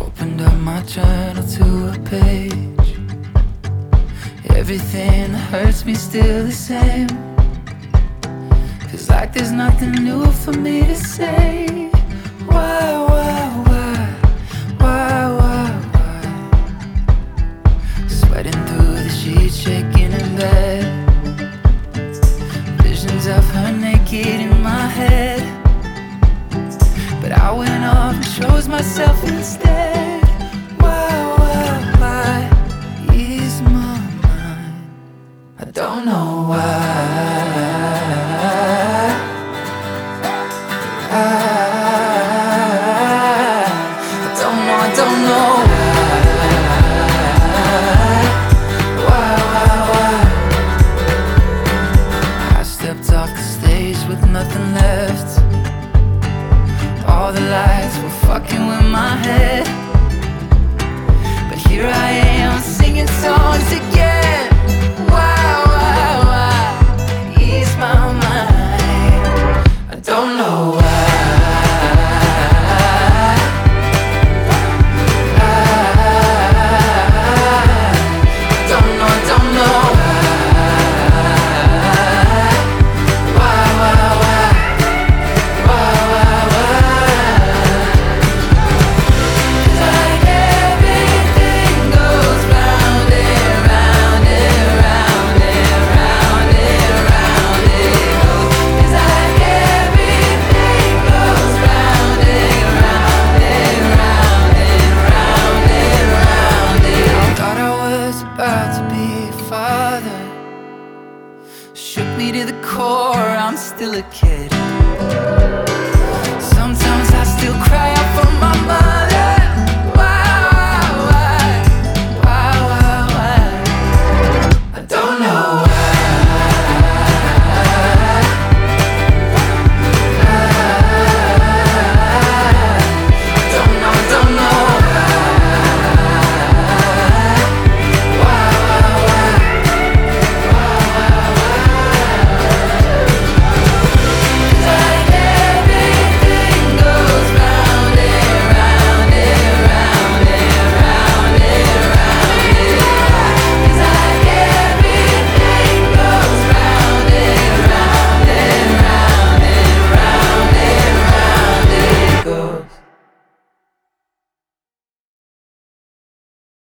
Opened up my journal to a page. Everything that hurts me still the same. Feels like there's nothing new for me to say. Why, why, why, why, why, why? Sweating through the sheets, shaking in bed. Visions of her naked chose myself instead. Why, why, why is my mind? I don't know why. Fucking with my head. father shook me to the core. I'm still a kid. Sometimes I still cry.